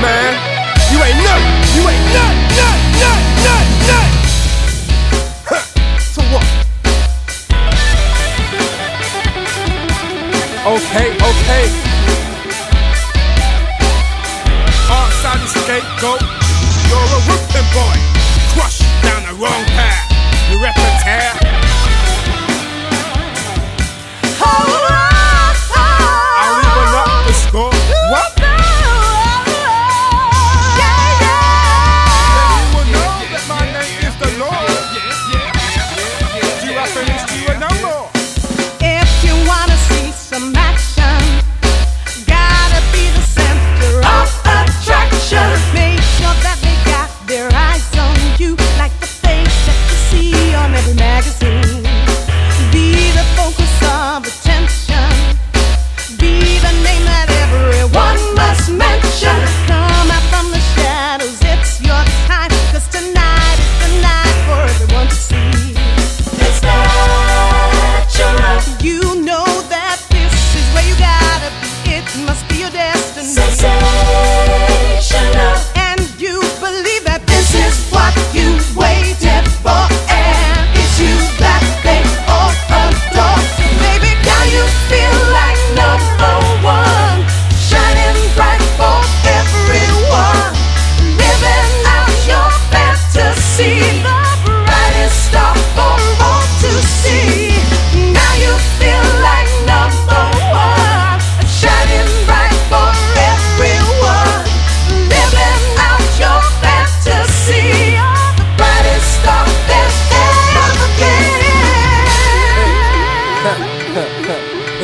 man. You ain't nothing. You ain't nothing, nothing, nothing, nothing, nothing. Huh. So what? Okay, okay. Outside the scapegoat, you're a whooping boy.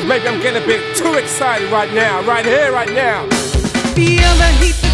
Maybe I'm getting a bit too excited right now, right here, right now. Feel the heat.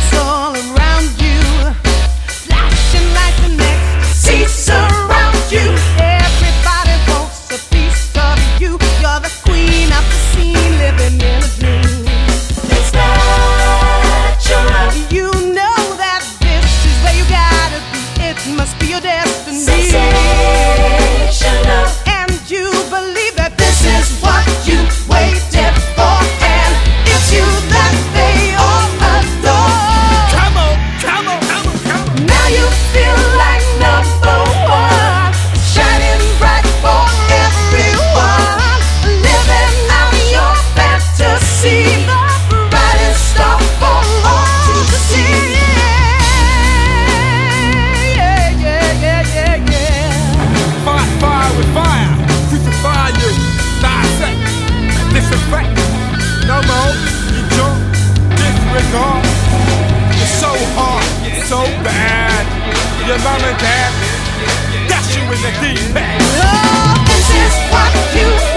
your mom and dad. Got you in the deep end. Oh, this is what you